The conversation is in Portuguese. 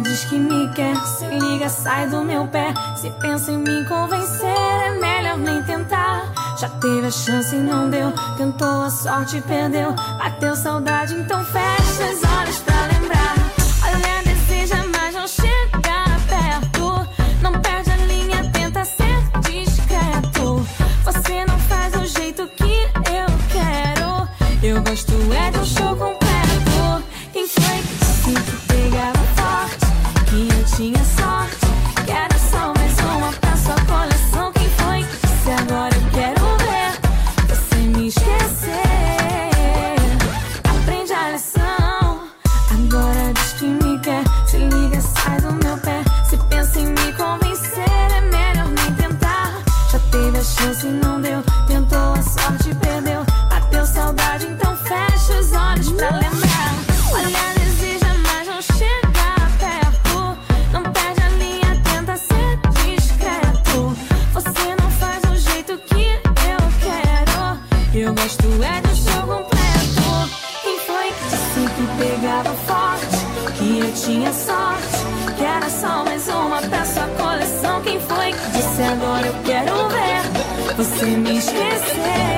diz que me quer, se liga, sai do meu pé. Se pensa em me convencer, é melhor nem tentar. Já teve a chance e não deu, tentou a sorte e perdeu. Bateu saudade, então fecha os olhos pra lembrar. Olha, deseja, mas não chega perto. Não perde a linha, tenta ser discreto. Você não faz do jeito que eu quero. Eu gosto é de um show completo. Tentou a sorte perdeu. Bateu saudade, então fecha os olhos pra lembrar. Olha, deseja, mas não chega perto. Não perde a linha, tenta ser discreto. Você não faz do jeito que eu quero. Eu gosto é do show completo. Quem foi que disse que pegava forte? Que eu tinha sorte. Que era só mais uma pra sua coleção. Quem foi que disse agora eu você me esquecer?